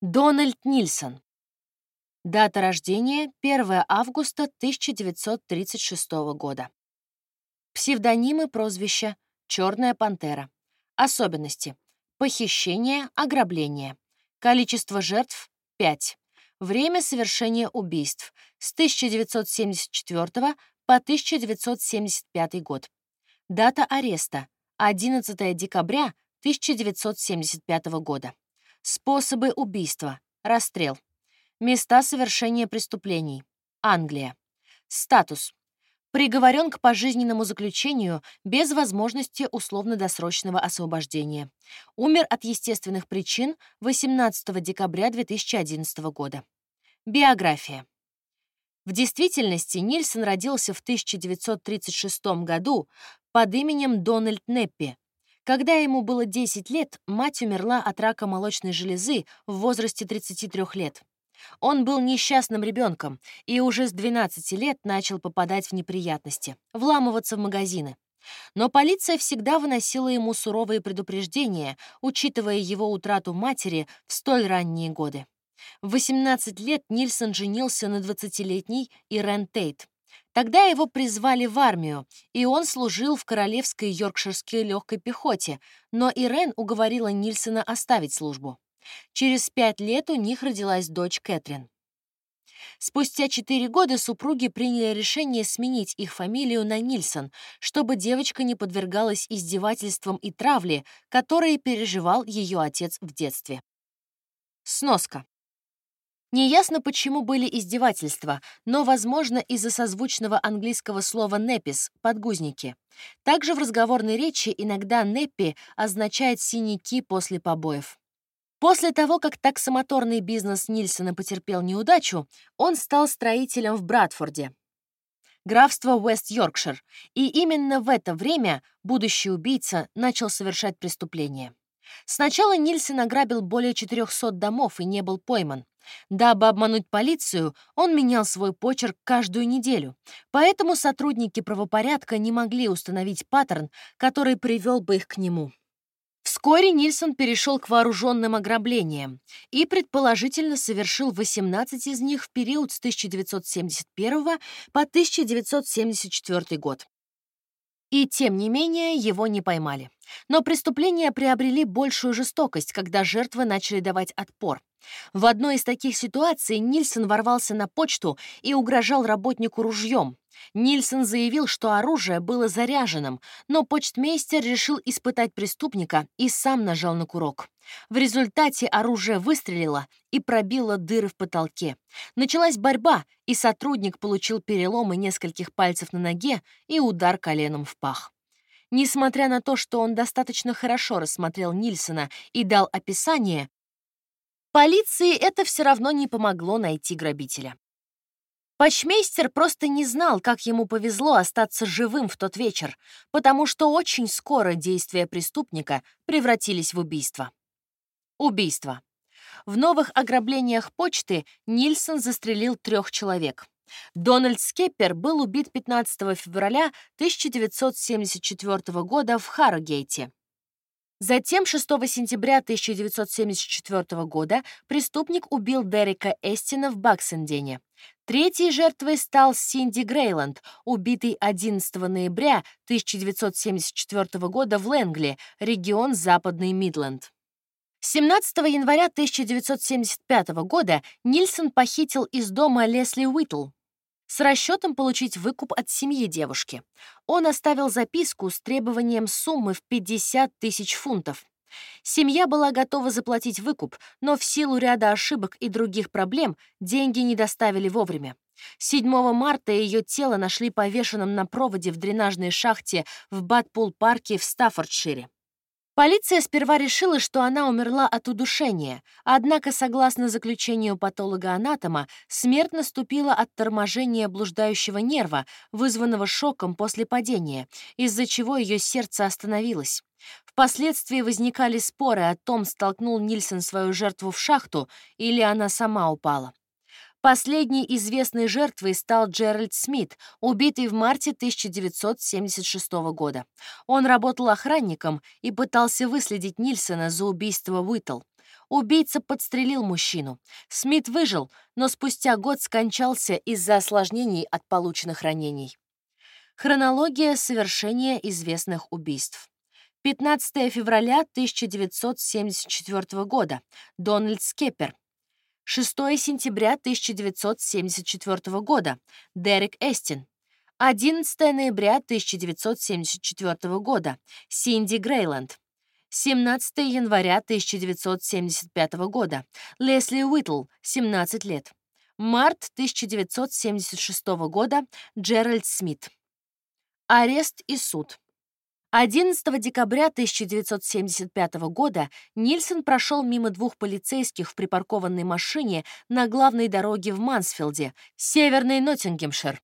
Дональд Нильсон. Дата рождения — 1 августа 1936 года. Псевдонимы прозвища «Черная пантера». Особенности. Похищение, ограбление. Количество жертв — 5. Время совершения убийств — с 1974 по 1975 год. Дата ареста — 11 декабря 1975 года. Способы убийства. Расстрел. Места совершения преступлений. Англия. Статус. Приговорен к пожизненному заключению без возможности условно-досрочного освобождения. Умер от естественных причин 18 декабря 2011 года. Биография. В действительности Нильсон родился в 1936 году под именем Дональд Неппи, когда ему было 10 лет, мать умерла от рака молочной железы в возрасте 33 лет. Он был несчастным ребенком и уже с 12 лет начал попадать в неприятности, вламываться в магазины. Но полиция всегда выносила ему суровые предупреждения, учитывая его утрату матери в столь ранние годы. В 18 лет Нильсон женился на 20-летней Ирен Тейт. Тогда его призвали в армию, и он служил в королевской йоркширской легкой пехоте, но Ирен уговорила Нильсона оставить службу. Через пять лет у них родилась дочь Кэтрин. Спустя четыре года супруги приняли решение сменить их фамилию на Нильсон, чтобы девочка не подвергалась издевательствам и травле, которые переживал ее отец в детстве. Сноска. Неясно, почему были издевательства, но, возможно, из-за созвучного английского слова «непис» — подгузники. Также в разговорной речи иногда «неппи» означает «синяки после побоев». После того, как таксомоторный бизнес Нильсона потерпел неудачу, он стал строителем в Братфорде, графство Уэст-Йоркшир, и именно в это время будущий убийца начал совершать преступления. Сначала Нильсон ограбил более 400 домов и не был пойман. Дабы обмануть полицию, он менял свой почерк каждую неделю, поэтому сотрудники правопорядка не могли установить паттерн, который привел бы их к нему. Вскоре Нильсон перешел к вооруженным ограблениям и, предположительно, совершил 18 из них в период с 1971 по 1974 год. И, тем не менее, его не поймали. Но преступления приобрели большую жестокость, когда жертвы начали давать отпор. В одной из таких ситуаций Нильсон ворвался на почту и угрожал работнику ружьем. Нильсон заявил, что оружие было заряженным, но почтмейстер решил испытать преступника и сам нажал на курок. В результате оружие выстрелило и пробило дыры в потолке. Началась борьба, и сотрудник получил переломы нескольких пальцев на ноге и удар коленом в пах. Несмотря на то, что он достаточно хорошо рассмотрел Нильсона и дал описание, полиции это все равно не помогло найти грабителя. Почмейстер просто не знал, как ему повезло остаться живым в тот вечер, потому что очень скоро действия преступника превратились в убийство. Убийство. В новых ограблениях почты Нильсон застрелил трех человек. Дональд Скеппер был убит 15 февраля 1974 года в Харрогейте. Затем 6 сентября 1974 года преступник убил Дерека Эстина в Баксендене. Третьей жертвой стал Синди Грейланд, убитый 11 ноября 1974 года в Лэнгли, регион Западный Мидленд. 17 января 1975 года Нильсон похитил из дома Лесли Уитл с расчетом получить выкуп от семьи девушки. Он оставил записку с требованием суммы в 50 тысяч фунтов. Семья была готова заплатить выкуп, но в силу ряда ошибок и других проблем деньги не доставили вовремя. 7 марта ее тело нашли повешенным на проводе в дренажной шахте в Батпул-парке в Стаффордшире. Полиция сперва решила, что она умерла от удушения, однако, согласно заключению патолога-анатома, смерть наступила от торможения блуждающего нерва, вызванного шоком после падения, из-за чего ее сердце остановилось. Впоследствии возникали споры о том, столкнул Нильсон свою жертву в шахту или она сама упала. Последней известной жертвой стал Джеральд Смит, убитый в марте 1976 года. Он работал охранником и пытался выследить Нильсона за убийство Уитл. Убийца подстрелил мужчину. Смит выжил, но спустя год скончался из-за осложнений от полученных ранений. Хронология совершения известных убийств. 15 февраля 1974 года. Дональд Скеппер. 6 сентября 1974 года. Дерек Эстин. 11 ноября 1974 года. Синди Грейланд. 17 января 1975 года. Лесли Уитл, 17 лет. Март 1976 года. Джеральд Смит. Арест и суд. 11 декабря 1975 года Нильсон прошел мимо двух полицейских в припаркованной машине на главной дороге в Мансфилде, северный Ноттингемшир.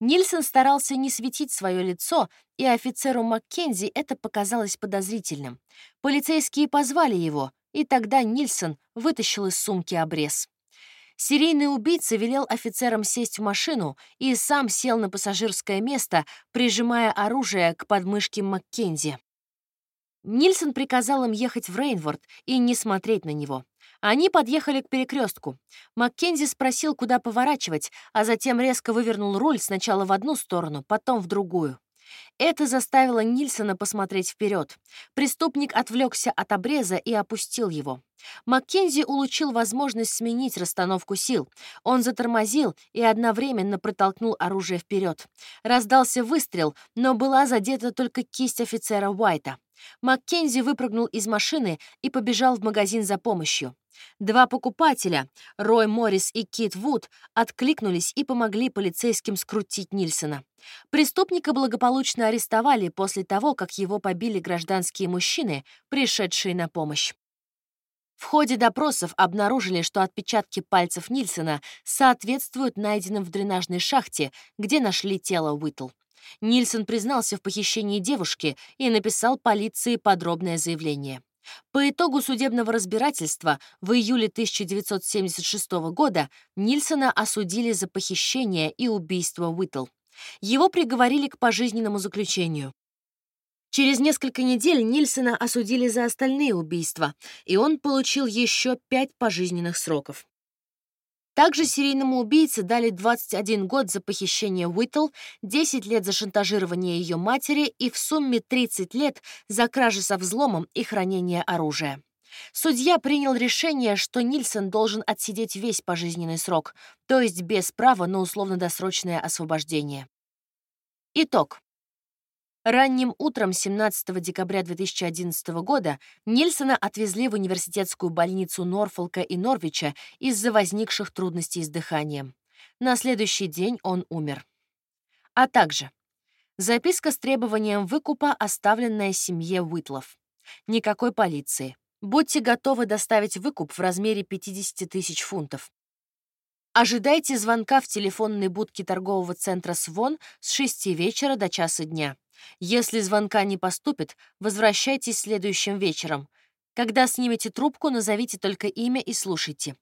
Нильсон старался не светить свое лицо, и офицеру Маккензи это показалось подозрительным. Полицейские позвали его, и тогда Нильсон вытащил из сумки обрез. Серийный убийца велел офицерам сесть в машину и сам сел на пассажирское место, прижимая оружие к подмышке Маккензи. Нильсон приказал им ехать в Рейнворд и не смотреть на него. Они подъехали к перекрестку. Маккензи спросил, куда поворачивать, а затем резко вывернул руль сначала в одну сторону, потом в другую. Это заставило Нильсона посмотреть вперед. Преступник отвлекся от обреза и опустил его. Маккензи улучил возможность сменить расстановку сил. Он затормозил и одновременно протолкнул оружие вперед. Раздался выстрел, но была задета только кисть офицера Уайта. Маккензи выпрыгнул из машины и побежал в магазин за помощью. Два покупателя, Рой Моррис и Кит Вуд, откликнулись и помогли полицейским скрутить Нильсона. Преступника благополучно арестовали после того, как его побили гражданские мужчины, пришедшие на помощь. В ходе допросов обнаружили, что отпечатки пальцев Нильсона соответствуют найденным в дренажной шахте, где нашли тело Уитл. Нильсон признался в похищении девушки и написал полиции подробное заявление. По итогу судебного разбирательства в июле 1976 года Нильсона осудили за похищение и убийство Уитл. Его приговорили к пожизненному заключению. Через несколько недель Нильсона осудили за остальные убийства, и он получил еще пять пожизненных сроков. Также серийному убийце дали 21 год за похищение Уитл, 10 лет за шантажирование ее матери и в сумме 30 лет за кражи со взломом и хранение оружия. Судья принял решение, что Нильсон должен отсидеть весь пожизненный срок, то есть без права на условно-досрочное освобождение. Итог. Ранним утром 17 декабря 2011 года Нильсона отвезли в университетскую больницу Норфолка и Норвича из-за возникших трудностей с дыханием. На следующий день он умер. А также записка с требованием выкупа, оставленная семье Уитлов. Никакой полиции. Будьте готовы доставить выкуп в размере 50 тысяч фунтов. Ожидайте звонка в телефонной будке торгового центра «Свон» с 6 вечера до часа дня. Если звонка не поступит, возвращайтесь следующим вечером. Когда снимете трубку, назовите только имя и слушайте.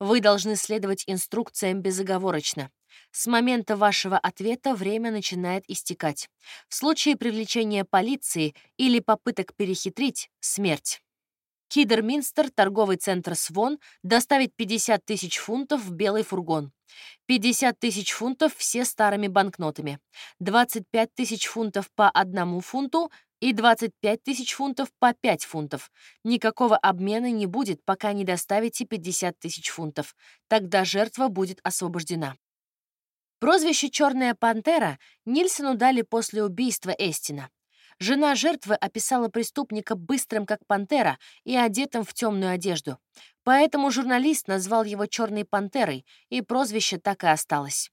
Вы должны следовать инструкциям безоговорочно. С момента вашего ответа время начинает истекать. В случае привлечения полиции или попыток перехитрить — смерть. Кидерминстер, торговый центр Свон, доставить 50 тысяч фунтов в белый фургон. 50 тысяч фунтов все старыми банкнотами. 25 тысяч фунтов по одному фунту и 25 тысяч фунтов по 5 фунтов. Никакого обмена не будет, пока не доставите 50 тысяч фунтов. Тогда жертва будет освобождена. Прозвище «Черная пантера» Нильсону дали после убийства Эстина. Жена жертвы описала преступника быстрым, как пантера, и одетым в темную одежду. Поэтому журналист назвал его «Черной пантерой», и прозвище так и осталось.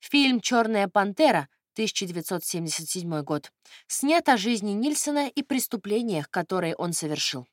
Фильм «Черная пантера» 1977 год снят о жизни Нильсона и преступлениях, которые он совершил.